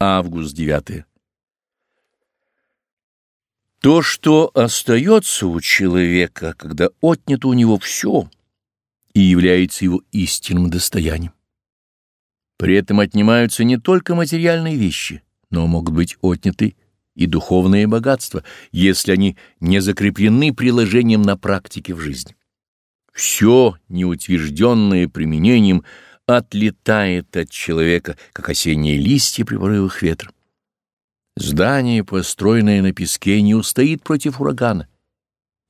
Август 9. То, что остается у человека, когда отнято у него все, и является его истинным достоянием. При этом отнимаются не только материальные вещи, но могут быть отняты и духовные богатства, если они не закреплены приложением на практике в жизни. Все, неутвержденное применением, отлетает от человека, как осенние листья при порывах ветра. Здание, построенное на песке, не устоит против урагана,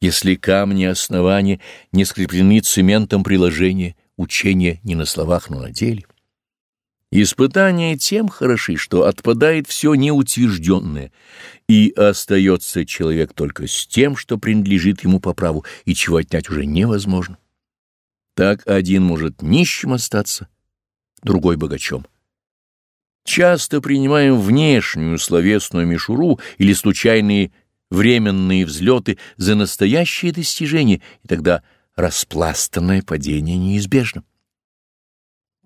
если камни основания не скреплены цементом приложения, учения не на словах, но на деле. Испытания тем хороши, что отпадает все неутвержденное, и остается человек только с тем, что принадлежит ему по праву, и чего отнять уже невозможно. Так один может нищим остаться, другой богачом. Часто принимаем внешнюю словесную мишуру или случайные временные взлеты за настоящее достижение, и тогда распластанное падение неизбежно.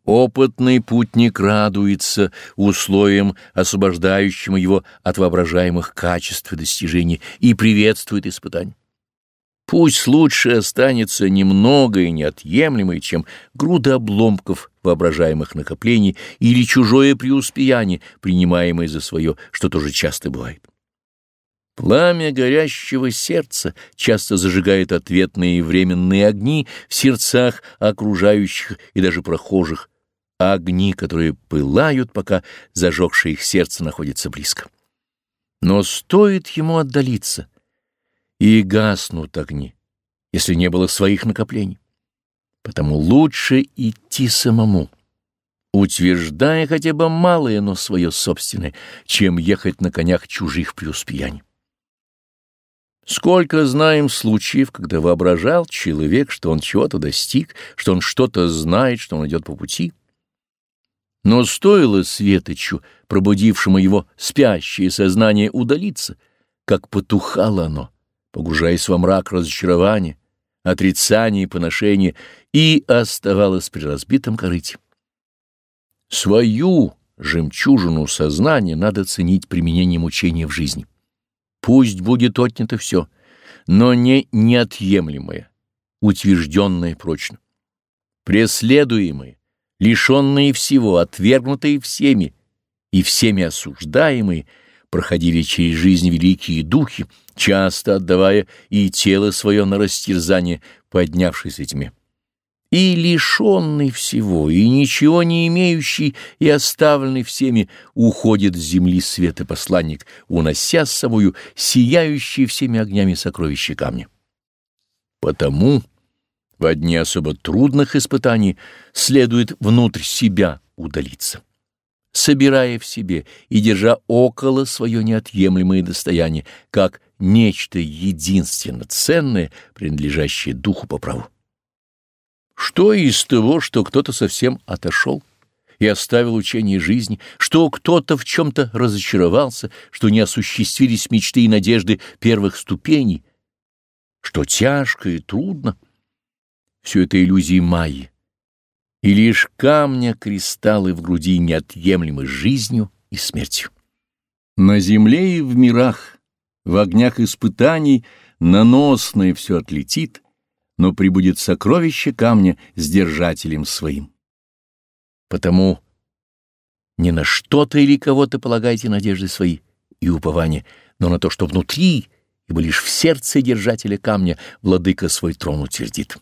Опытный путник радуется условиям, освобождающим его от воображаемых качеств и достижений, и приветствует испытания. Пусть лучше останется немного и неотъемлемое, чем груда обломков воображаемых накоплений или чужое преуспеяние, принимаемое за свое, что тоже часто бывает. Пламя горящего сердца часто зажигает ответные и временные огни в сердцах окружающих и даже прохожих, огни, которые пылают, пока зажегшее их сердце находится близко. Но стоит ему отдалиться, и гаснут огни, если не было своих накоплений. Потому лучше идти самому, утверждая хотя бы малое, но свое собственное, чем ехать на конях чужих преуспеяний. Сколько знаем случаев, когда воображал человек, что он чего-то достиг, что он что-то знает, что он идет по пути. Но стоило Светочу, пробудившему его спящее сознание, удалиться, как потухало оно, погружаясь во мрак разочарования, отрицания и поношения, и оставалась при разбитом корыте. Свою жемчужину сознания надо ценить применением учения в жизни. Пусть будет отнято все, но не неотъемлемое, утвержденное прочно. Преследуемые, лишенные всего, отвергнутые всеми и всеми осуждаемые — проходили через жизнь великие духи, часто отдавая и тело свое на растерзание, поднявшись тьме. И лишенный всего, и ничего не имеющий, и оставленный всеми, уходит с земли света посланник, унося с собою сияющие всеми огнями сокровища камня. Потому в дни особо трудных испытаний следует внутрь себя удалиться собирая в себе и держа около свое неотъемлемое достояние, как нечто единственно ценное, принадлежащее духу по праву. Что из того, что кто-то совсем отошел и оставил учение жизни, что кто-то в чем-то разочаровался, что не осуществились мечты и надежды первых ступеней, что тяжко и трудно, все это иллюзии Майи, и лишь камня кристаллы в груди неотъемлемы жизнью и смертью. На земле и в мирах, в огнях испытаний, наносное все отлетит, но прибудет сокровище камня с держателем своим. Потому не на что-то или кого-то полагайте надежды свои и упования, но на то, что внутри, ибо лишь в сердце держателя камня владыка свой трон утвердит.